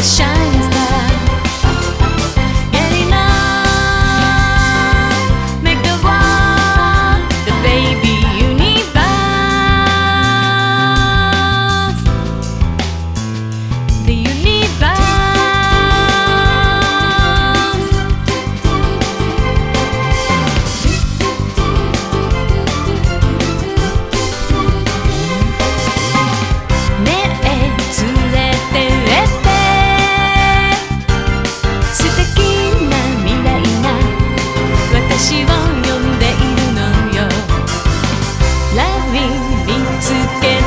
Shine. つけ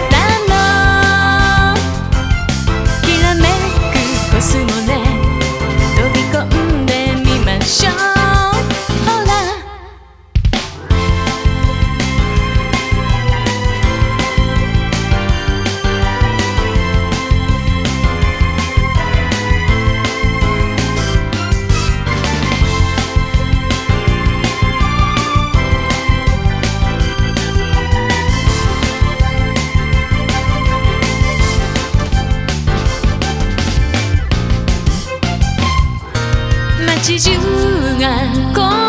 街中が